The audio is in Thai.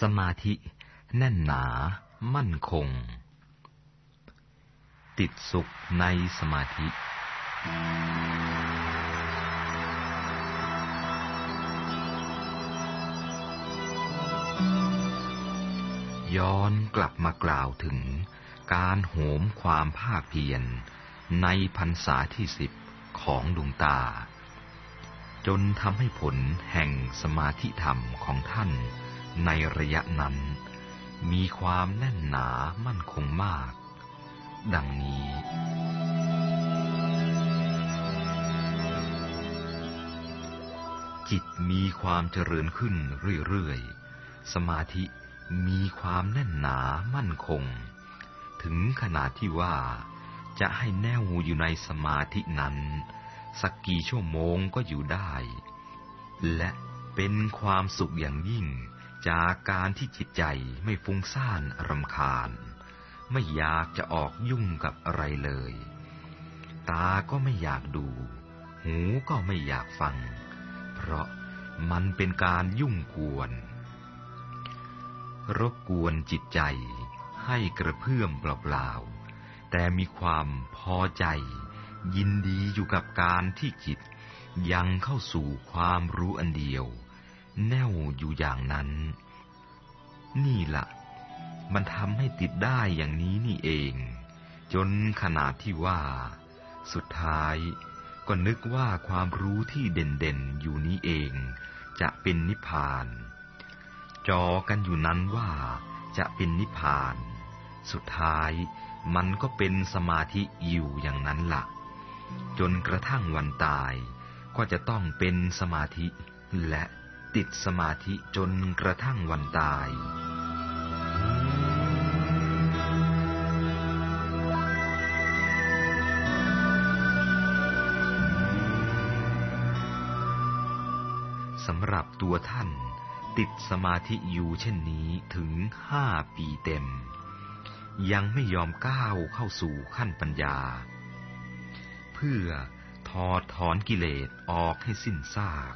สมาธิ แน่นหนา มั่นคง ติดสุขในสมาธิ ย้อนกลับมากล่าวถึงการโหมความภาคเพียรในพรรษาที่สิบของดวงตา จนทำให้ผลแห่งสมาธิธรรมของท่าน ในระยะนั้น มีความแน่นหนามั่นคงมาก ดังนี้ จิตมีความเจริญขึ้นเรื่อยๆ สมาธิมีความแน่นหนามั่นคง ถึงขนาดที่ว่าจะให้แน่วอยู่ในสมาธินั้น สักกี่ชั่วโมงก็อยู่ได้ และเป็นความสุขอย่างยิ่ง จากการที่จิตใจไม่ฟุ้งซ่านรำคาญ ไม่อยากจะออกยุ่งกับอะไรเลย ตาก็ไม่อยากดู หูก็ไม่อยากฟัง เพราะมันเป็นการยุ่งกวน รบกวนจิตใจให้กระเพื่อมเปล่าๆ แต่มีความพอใจ ยินดีอยู่กับการที่จิตยังเข้าสู่ความรู้อันเดียว แน่วอยู่อย่างนั้น นี่ละมันทำให้ติดได้อย่างนี้นี่เอง จนขนาดที่ว่า สุดท้ายก็นึกว่าความรู้ที่เด่นๆอยู่นี้เอง จะเป็นนิพพาน จอกันอยู่นั้นว่าจะเป็นนิพพาน สุดท้ายมันก็เป็นสมาธิอยู่อย่างนั้นละ่ะ จนกระทั่งวันตายก็จะต้องเป็นสมาธิและ ติดสมาธิจนกระทั่งวันตาย สำหรับตัวท่านติดสมาธิอยู่เช่นนี้ถึงห้าปีเต็ม ยังไม่ยอมก้าวเข้าสู่ขั้นปัญญา เพื่อถอดถอนกิเลสออกให้สิ้นซาก